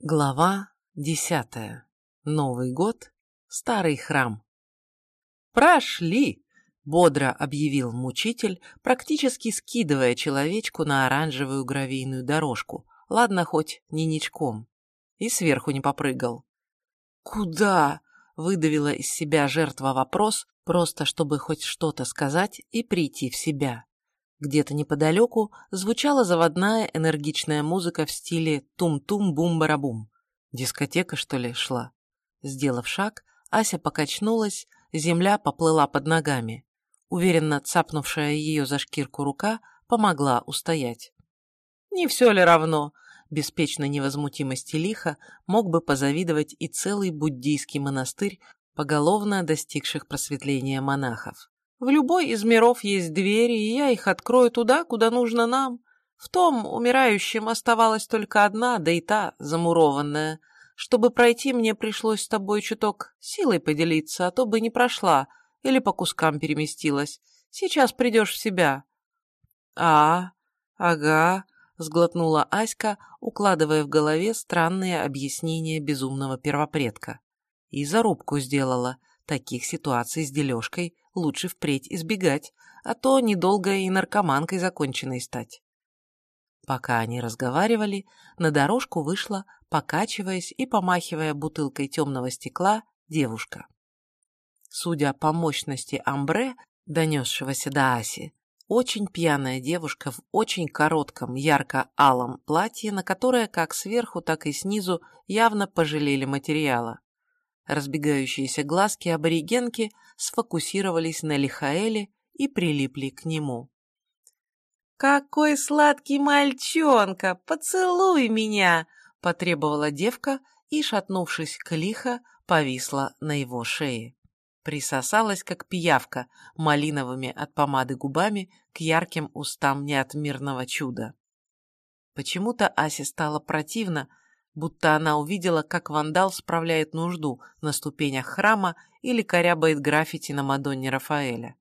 Глава десятая. Новый год. Старый храм. «Прошли!» — бодро объявил мучитель, практически скидывая человечку на оранжевую гравийную дорожку. Ладно, хоть не ничком. И сверху не попрыгал. «Куда?» — выдавила из себя жертва вопрос, просто чтобы хоть что-то сказать и прийти в себя. Где-то неподалеку звучала заводная энергичная музыка в стиле тум-тум-бум-барабум. Дискотека, что ли, шла? Сделав шаг, Ася покачнулась, земля поплыла под ногами. Уверенно цапнувшая ее за шкирку рука помогла устоять. «Не все ли равно?» Беспечной невозмутимости лиха мог бы позавидовать и целый буддийский монастырь поголовно достигших просветления монахов. В любой из миров есть двери, и я их открою туда, куда нужно нам. В том умирающем оставалась только одна, да и та замурованная. Чтобы пройти, мне пришлось с тобой чуток силой поделиться, а то бы не прошла или по кускам переместилась. Сейчас придешь в себя. А, ага, сглотнула Аська, укладывая в голове странные объяснения безумного первопредка. И зарубку сделала. Таких ситуаций с дележкой лучше впредь избегать, а то недолго и наркоманкой законченной стать. Пока они разговаривали, на дорожку вышла, покачиваясь и помахивая бутылкой темного стекла, девушка. Судя по мощности амбре, донесшегося до Аси, очень пьяная девушка в очень коротком ярко-алом платье, на которое как сверху, так и снизу явно пожалели материала. Разбегающиеся глазки аборигенки сфокусировались на Лихаэле и прилипли к нему. «Какой сладкий мальчонка! Поцелуй меня!» — потребовала девка и, шатнувшись к лихо, повисла на его шее. Присосалась, как пиявка, малиновыми от помады губами к ярким устам неотмирного чуда. Почему-то Асе стало противно, будто она увидела, как вандал справляет нужду на ступенях храма или корябает граффити на Мадонне Рафаэля.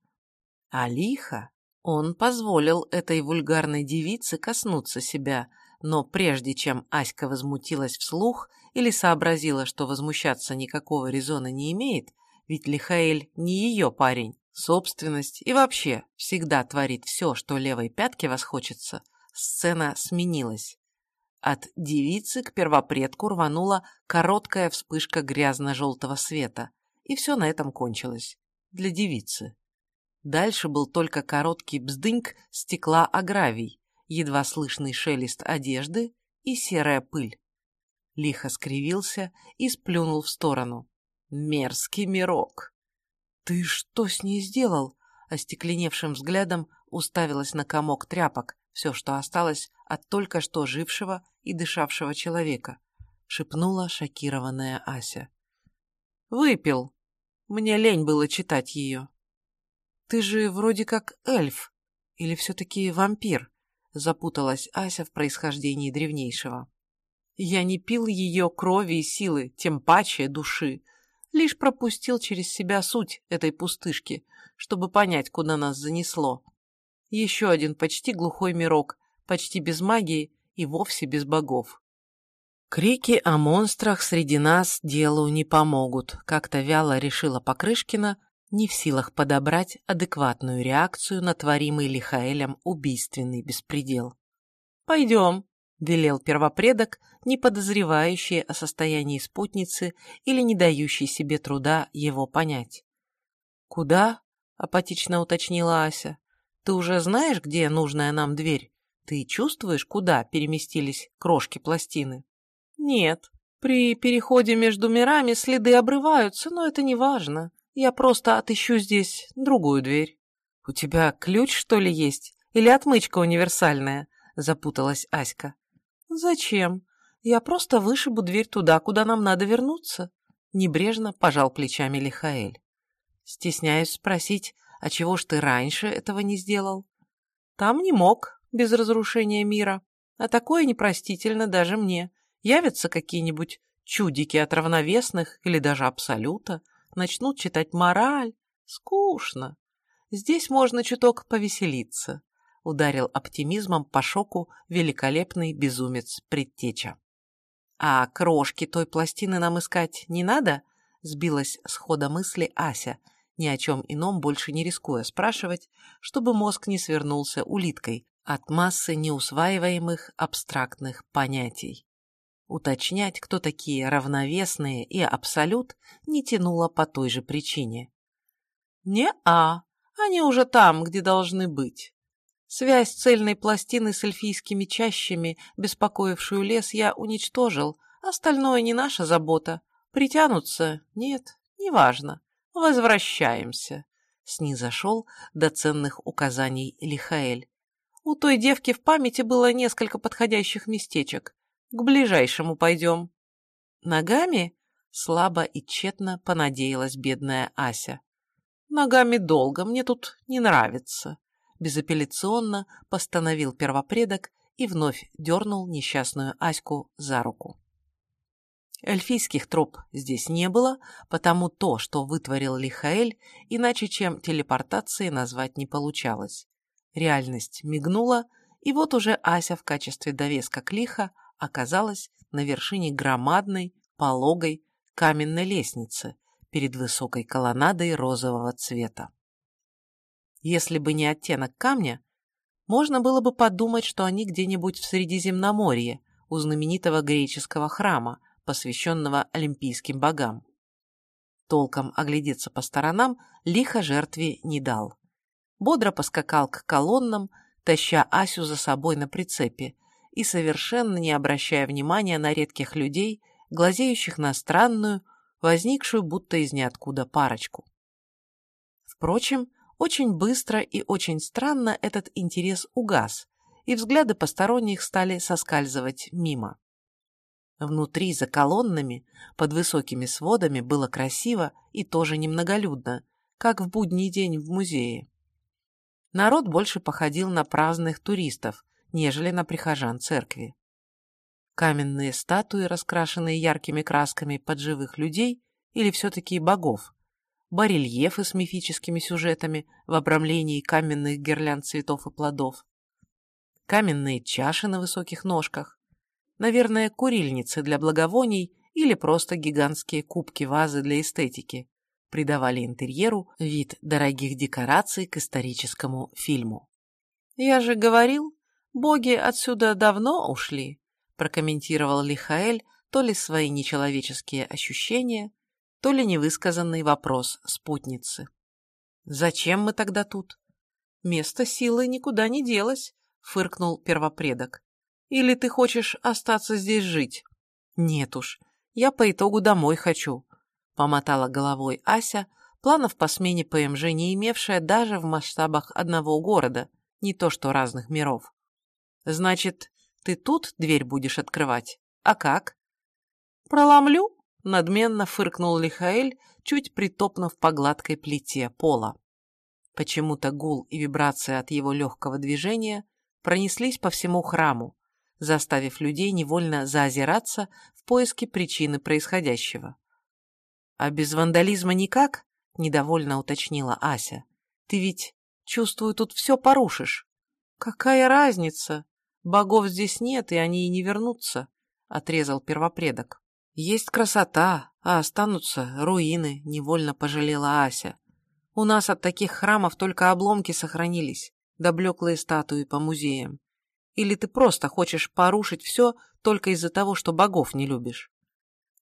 А лихо он позволил этой вульгарной девице коснуться себя, но прежде чем Аська возмутилась вслух или сообразила, что возмущаться никакого резона не имеет, ведь Лихаэль не ее парень, собственность и вообще всегда творит все, что левой пятке восхочется, сцена сменилась. От девицы к первопредку рванула короткая вспышка грязно-желтого света, и все на этом кончилось. Для девицы. Дальше был только короткий бздыньк стекла о гравий, едва слышный шелест одежды и серая пыль. Лихо скривился и сплюнул в сторону. Мерзкий мирок. «Ты что с ней сделал?» Остекленевшим взглядом уставилась на комок тряпок, все, что осталось от только что жившего и дышавшего человека, шепнула шокированная Ася. «Выпил. Мне лень было читать ее». «Ты же вроде как эльф. Или все-таки вампир?» запуталась Ася в происхождении древнейшего. «Я не пил ее крови и силы, тем паче души, лишь пропустил через себя суть этой пустышки, чтобы понять, куда нас занесло. Еще один почти глухой мирок, почти без магии и вовсе без богов. Крики о монстрах среди нас делу не помогут, как-то вяло решила Покрышкина, не в силах подобрать адекватную реакцию на творимый Лихаэлем убийственный беспредел. «Пойдем», — велел первопредок, не подозревающий о состоянии спутницы или не дающий себе труда его понять. «Куда?» — апатично уточнила Ася. Ты уже знаешь, где нужная нам дверь? Ты чувствуешь, куда переместились крошки пластины? Нет. При переходе между мирами следы обрываются, но это не важно. Я просто отыщу здесь другую дверь. У тебя ключ, что ли, есть? Или отмычка универсальная? Запуталась Аська. Зачем? Я просто вышибу дверь туда, куда нам надо вернуться. Небрежно пожал плечами Лихаэль. Стесняюсь спросить, а чего ж ты раньше этого не сделал? Там не мог, без разрушения мира. А такое непростительно даже мне. Явятся какие-нибудь чудики от равновесных или даже абсолюта, начнут читать мораль. Скучно. Здесь можно чуток повеселиться, ударил оптимизмом по шоку великолепный безумец предтеча. А крошки той пластины нам искать не надо? Сбилась с хода мысли Ася, ни о чем ином больше не рискуя спрашивать, чтобы мозг не свернулся улиткой от массы неусваиваемых абстрактных понятий. Уточнять, кто такие равновесные и абсолют, не тянуло по той же причине. «Не-а, они уже там, где должны быть. Связь цельной пластины с эльфийскими чащами, беспокоившую лес, я уничтожил. Остальное не наша забота. Притянутся? Нет, неважно. Возвращаемся. Снизошел до ценных указаний Лихаэль. У той девки в памяти было несколько подходящих местечек. К ближайшему пойдем. Ногами? Слабо и тщетно понадеялась бедная Ася. Ногами долго, мне тут не нравится безапелляционно постановил первопредок и вновь дернул несчастную Аську за руку. Эльфийских троп здесь не было, потому то, что вытворил Лихаэль, иначе чем телепортацией назвать не получалось. Реальность мигнула, и вот уже Ася в качестве довеска к лиха оказалась на вершине громадной, пологой, каменной лестницы перед высокой колоннадой розового цвета. Если бы не оттенок камня, можно было бы подумать, что они где-нибудь в Средиземноморье, у знаменитого греческого храма, посвященного олимпийским богам. Толком оглядеться по сторонам лихо жертве не дал. Бодро поскакал к колоннам, таща Асю за собой на прицепе и совершенно не обращая внимания на редких людей, глазеющих на странную, возникшую будто из ниоткуда парочку. Впрочем, очень быстро и очень странно этот интерес угас, и взгляды посторонних стали соскальзывать мимо. Внутри, за колоннами, под высокими сводами, было красиво и тоже немноголюдно, как в будний день в музее. Народ больше походил на праздных туристов, нежели на прихожан церкви. Каменные статуи, раскрашенные яркими красками под живых людей или все-таки богов, барельефы с мифическими сюжетами в обрамлении каменных гирлянд цветов и плодов, каменные чаши на высоких ножках, наверное, курильницы для благовоний или просто гигантские кубки-вазы для эстетики, придавали интерьеру вид дорогих декораций к историческому фильму. «Я же говорил, боги отсюда давно ушли», прокомментировал Лихаэль то ли свои нечеловеческие ощущения, то ли невысказанный вопрос спутницы. «Зачем мы тогда тут?» «Место силы никуда не делось», — фыркнул первопредок. «Или ты хочешь остаться здесь жить?» «Нет уж, я по итогу домой хочу», — помотала головой Ася, планов по смене ПМЖ не имевшая даже в масштабах одного города, не то что разных миров. «Значит, ты тут дверь будешь открывать? А как?» «Проломлю надменно фыркнул Лихаэль, чуть притопнув по гладкой плите пола. Почему-то гул и вибрация от его легкого движения пронеслись по всему храму, заставив людей невольно заозираться в поиске причины происходящего. «А без вандализма никак?» — недовольно уточнила Ася. «Ты ведь, чувствую, тут все порушишь». «Какая разница? Богов здесь нет, и они и не вернутся», — отрезал первопредок. Есть красота, а останутся руины, невольно пожалела Ася. У нас от таких храмов только обломки сохранились, да блеклые статуи по музеям. Или ты просто хочешь порушить все только из-за того, что богов не любишь?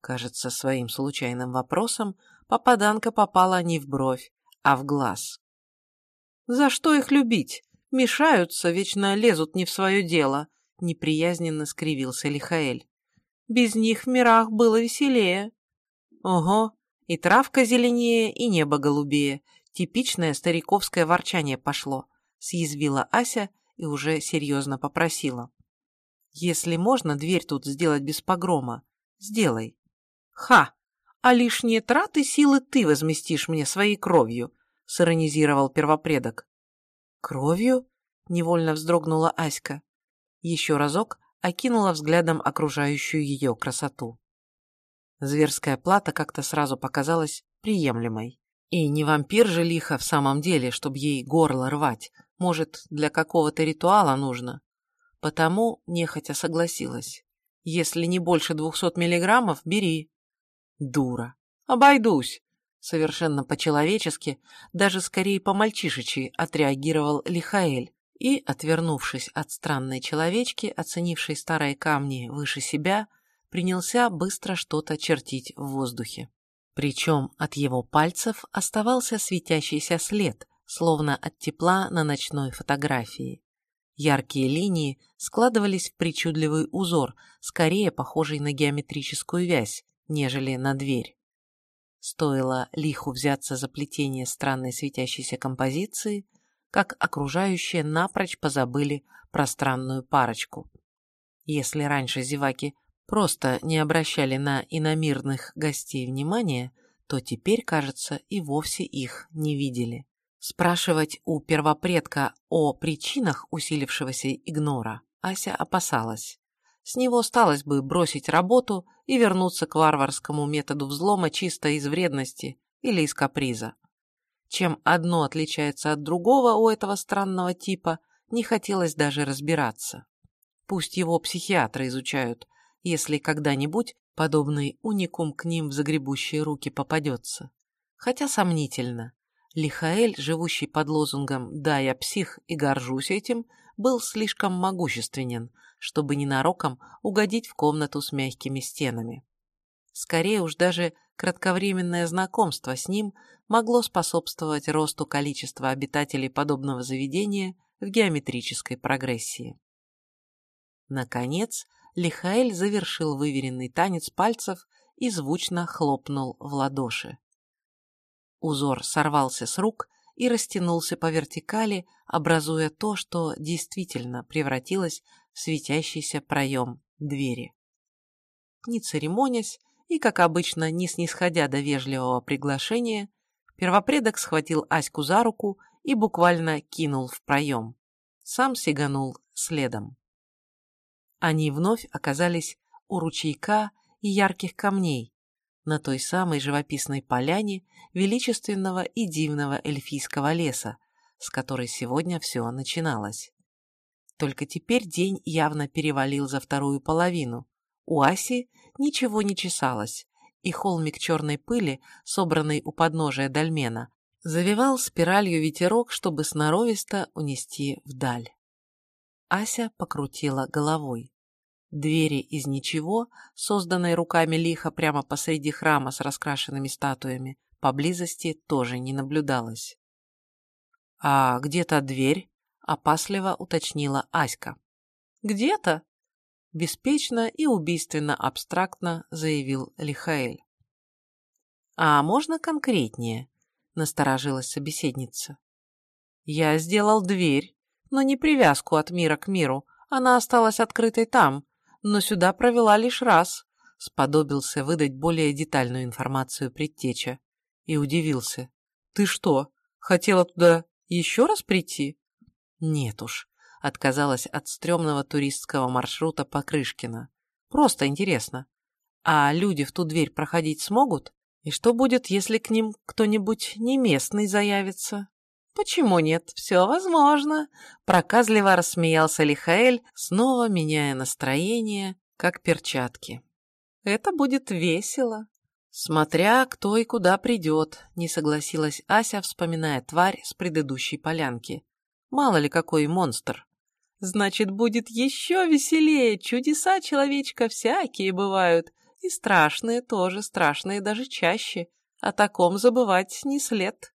Кажется, своим случайным вопросом попаданка попала не в бровь, а в глаз. «За что их любить? Мешаются, вечно лезут не в свое дело», — неприязненно скривился Лихаэль. Без них в мирах было веселее. Ого, и травка зеленее, и небо голубее. Типичное стариковское ворчание пошло. Съязвила Ася и уже серьезно попросила. Если можно дверь тут сделать без погрома, сделай. Ха! А лишние траты силы ты возместишь мне своей кровью, сиронизировал первопредок. Кровью? Невольно вздрогнула Аська. Еще разок окинула взглядом окружающую ее красоту. Зверская плата как-то сразу показалась приемлемой. И не вампир же лихо в самом деле, чтобы ей горло рвать. Может, для какого-то ритуала нужно. Потому нехотя согласилась. Если не больше двухсот миллиграммов, бери. Дура. Обойдусь. Совершенно по-человечески, даже скорее по-мальчишечи отреагировал Лихаэль и, отвернувшись от странной человечки, оценившей старые камни выше себя, принялся быстро что-то чертить в воздухе. Причем от его пальцев оставался светящийся след, словно от тепла на ночной фотографии. Яркие линии складывались в причудливый узор, скорее похожий на геометрическую вязь, нежели на дверь. Стоило лиху взяться за плетение странной светящейся композиции, как окружающие напрочь позабыли про странную парочку. Если раньше зеваки просто не обращали на иномирных гостей внимания, то теперь, кажется, и вовсе их не видели. Спрашивать у первопредка о причинах усилившегося игнора Ася опасалась. С него осталось бы бросить работу и вернуться к варварскому методу взлома чисто из вредности или из каприза. Чем одно отличается от другого у этого странного типа, не хотелось даже разбираться. Пусть его психиатры изучают, если когда-нибудь подобный уникум к ним в загребущие руки попадется. Хотя сомнительно. Лихаэль, живущий под лозунгом «Да, я псих и горжусь этим», был слишком могущественен, чтобы ненароком угодить в комнату с мягкими стенами. Скорее уж даже кратковременное знакомство с ним могло способствовать росту количества обитателей подобного заведения в геометрической прогрессии. Наконец, Лихаэль завершил выверенный танец пальцев и звучно хлопнул в ладоши. Узор сорвался с рук и растянулся по вертикали, образуя то, что действительно превратилось в светящийся проем двери. Не церемонясь и, как обычно, не снисходя до вежливого приглашения, первопредок схватил Аську за руку и буквально кинул в проем. Сам сиганул следом. Они вновь оказались у ручейка и ярких камней, на той самой живописной поляне величественного и дивного эльфийского леса, с которой сегодня все начиналось. Только теперь день явно перевалил за вторую половину. У Аси ничего не чесалось, и холмик черной пыли, собранный у подножия дольмена, завивал спиралью ветерок, чтобы сноровисто унести вдаль. Ася покрутила головой. Двери из ничего, созданной руками лиха прямо посреди храма с раскрашенными статуями, поблизости тоже не наблюдалось. «А где та дверь?» — опасливо уточнила Аська. «Где-то?» — беспечно и убийственно-абстрактно заявил Лихаэль. «А можно конкретнее?» — насторожилась собеседница. «Я сделал дверь, но не привязку от мира к миру, она осталась открытой там, но сюда провела лишь раз, сподобился выдать более детальную информацию предтеча. И удивился. Ты что, хотела туда еще раз прийти? Нет уж, отказалась от стрёмного туристского маршрута по Крышкино. Просто интересно. А люди в ту дверь проходить смогут? И что будет, если к ним кто-нибудь не местный заявится? «Почему нет? Все возможно!» Проказливо рассмеялся Лихаэль, снова меняя настроение, как перчатки. «Это будет весело!» «Смотря кто и куда придет», — не согласилась Ася, вспоминая тварь с предыдущей полянки. «Мало ли какой монстр!» «Значит, будет еще веселее! Чудеса человечка всякие бывают, и страшные тоже, страшные даже чаще. О таком забывать не след!»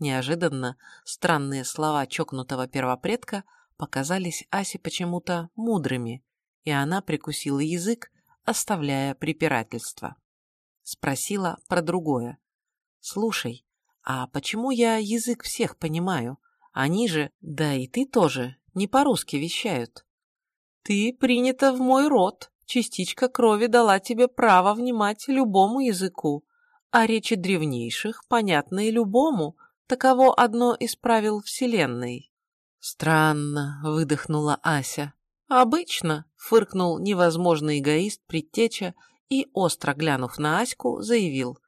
Неожиданно странные слова чокнутого первопредка показались Асе почему-то мудрыми, и она прикусила язык, оставляя препирательство. Спросила про другое. «Слушай, а почему я язык всех понимаю? Они же, да и ты тоже, не по-русски вещают». «Ты принята в мой род. Частичка крови дала тебе право внимать любому языку, а речи древнейших понятны любому, Таково одно из правил Вселенной. Странно, выдохнула Ася. Обычно, фыркнул невозможный эгоист предтеча и, остро глянув на Аську, заявил.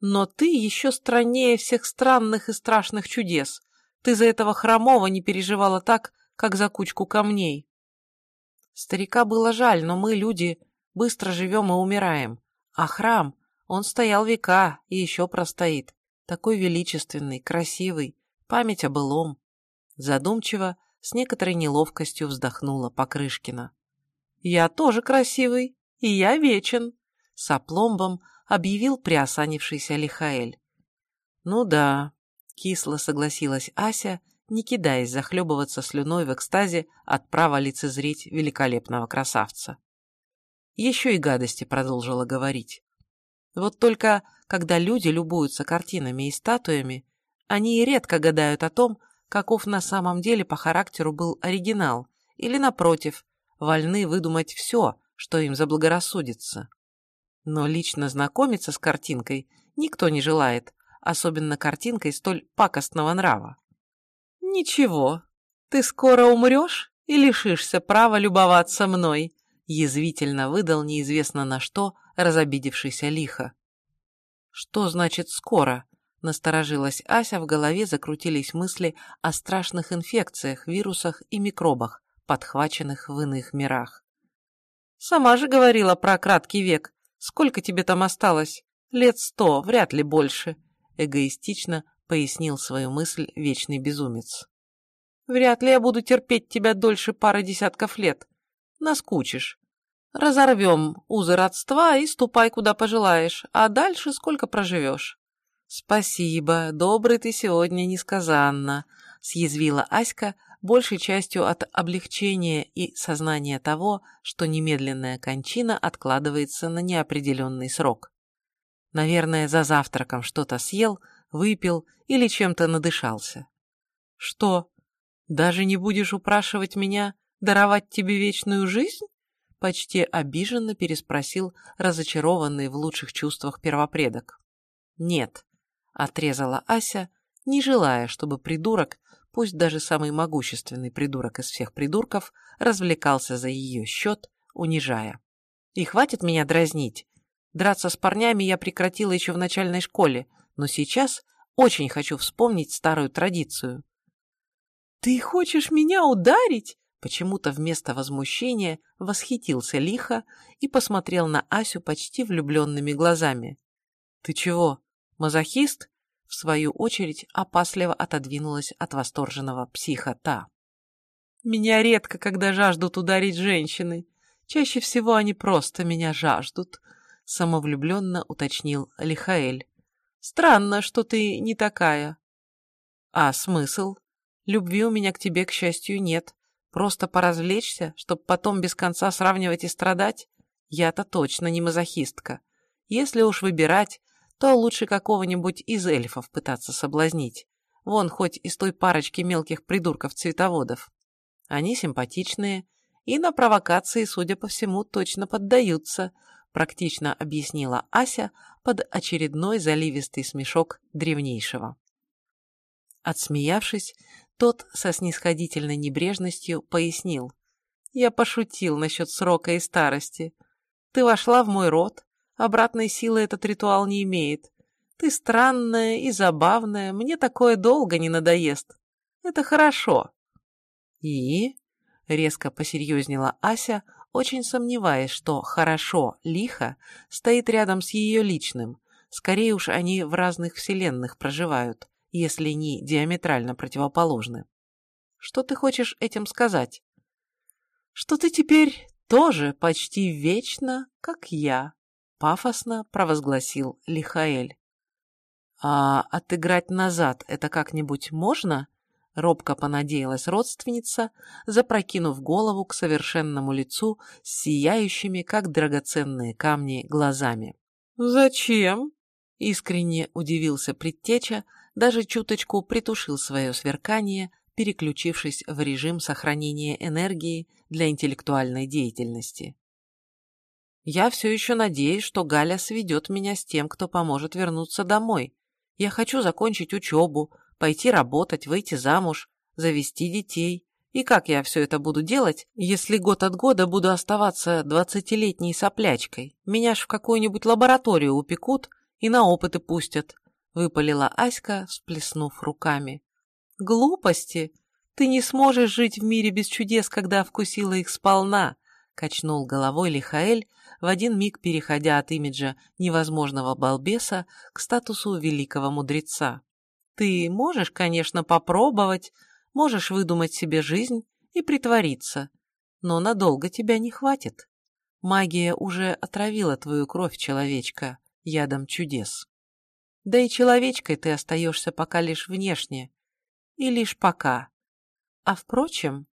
Но ты еще страннее всех странных и страшных чудес. Ты за этого хромого не переживала так, как за кучку камней. Старика было жаль, но мы, люди, быстро живем и умираем. А храм, он стоял века и еще простоит. Такой величественный, красивый, память о былом. Задумчиво, с некоторой неловкостью вздохнула Покрышкина. «Я тоже красивый, и я вечен», — с опломбом объявил приосанившийся Лихаэль. «Ну да», — кисло согласилась Ася, не кидаясь захлебываться слюной в экстазе от права лицезреть великолепного красавца. Еще и гадости продолжила говорить. Вот только, когда люди любуются картинами и статуями, они и редко гадают о том, каков на самом деле по характеру был оригинал, или, напротив, вольны выдумать все, что им заблагорассудится. Но лично знакомиться с картинкой никто не желает, особенно картинкой столь пакостного нрава. «Ничего, ты скоро умрешь и лишишься права любоваться мной», язвительно выдал неизвестно на что разобидевшийся лихо. «Что значит «скоро»?» Насторожилась Ася, в голове закрутились мысли о страшных инфекциях, вирусах и микробах, подхваченных в иных мирах. «Сама же говорила про краткий век. Сколько тебе там осталось? Лет сто, вряд ли больше», — эгоистично пояснил свою мысль вечный безумец. «Вряд ли я буду терпеть тебя дольше пары десятков лет. Наскучишь. Разорвем узы родства и ступай, куда пожелаешь, а дальше сколько проживешь». «Спасибо, добрый ты сегодня несказанно», — съязвила Аська, большей частью от облегчения и сознания того, что немедленная кончина откладывается на неопределенный срок. Наверное, за завтраком что-то съел, выпил или чем-то надышался. «Что, даже не будешь упрашивать меня даровать тебе вечную жизнь?» Почти обиженно переспросил разочарованный в лучших чувствах первопредок. «Нет, отрезала Ася, не желая, чтобы придурок, пусть даже самый могущественный придурок из всех придурков, развлекался за ее счет, унижая. И хватит меня дразнить. Драться с парнями я прекратила еще в начальной школе, но сейчас очень хочу вспомнить старую традицию. «Ты хочешь меня ударить?» Почему-то вместо возмущения восхитился лихо и посмотрел на Асю почти влюбленными глазами. «Ты чего, Мазохист, в свою очередь, опасливо отодвинулась от восторженного психота. «Меня редко, когда жаждут ударить женщины. Чаще всего они просто меня жаждут», — самовлюбленно уточнил Лихаэль. «Странно, что ты не такая». «А смысл? Любви у меня к тебе, к счастью, нет. Просто поразвлечься, чтоб потом без конца сравнивать и страдать? Я-то точно не мазохистка. Если уж выбирать, то лучше какого-нибудь из эльфов пытаться соблазнить. Вон хоть из той парочки мелких придурков-цветоводов. Они симпатичные и на провокации, судя по всему, точно поддаются, практично объяснила Ася под очередной заливистый смешок древнейшего. Отсмеявшись, тот со снисходительной небрежностью пояснил. «Я пошутил насчет срока и старости. Ты вошла в мой род, Обратной силы этот ритуал не имеет. Ты странная и забавная, мне такое долго не надоест. Это хорошо. И? Резко посерьезнела Ася, очень сомневаясь, что «хорошо» лихо стоит рядом с ее личным. Скорее уж они в разных вселенных проживают, если не диаметрально противоположны. Что ты хочешь этим сказать? Что ты теперь тоже почти вечно, как я. — пафосно провозгласил Лихаэль. «А отыграть назад это как-нибудь можно?» — робко понадеялась родственница, запрокинув голову к совершенному лицу с сияющими, как драгоценные камни, глазами. «Зачем?» — искренне удивился предтеча, даже чуточку притушил свое сверкание, переключившись в режим сохранения энергии для интеллектуальной деятельности. Я все еще надеюсь, что Галя сведет меня с тем, кто поможет вернуться домой. Я хочу закончить учебу, пойти работать, выйти замуж, завести детей. И как я все это буду делать, если год от года буду оставаться двадцатилетней соплячкой? Меня ж в какую-нибудь лабораторию упекут и на опыты пустят», — выпалила Аська, всплеснув руками. «Глупости! Ты не сможешь жить в мире без чудес, когда вкусила их сполна. качнул головой Лихаэль, в один миг переходя от имиджа невозможного балбеса к статусу великого мудреца. Ты можешь, конечно, попробовать, можешь выдумать себе жизнь и притвориться, но надолго тебя не хватит. Магия уже отравила твою кровь, человечка, ядом чудес. Да и человечкой ты остаешься пока лишь внешне. И лишь пока. А впрочем,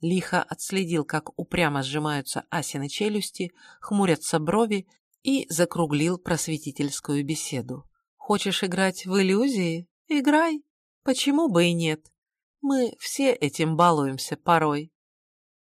лихо отследил, как упрямо сжимаются Асины челюсти, хмурятся брови и закруглил просветительскую беседу. Хочешь играть в иллюзии? Играй. Почему бы и нет? Мы все этим балуемся порой.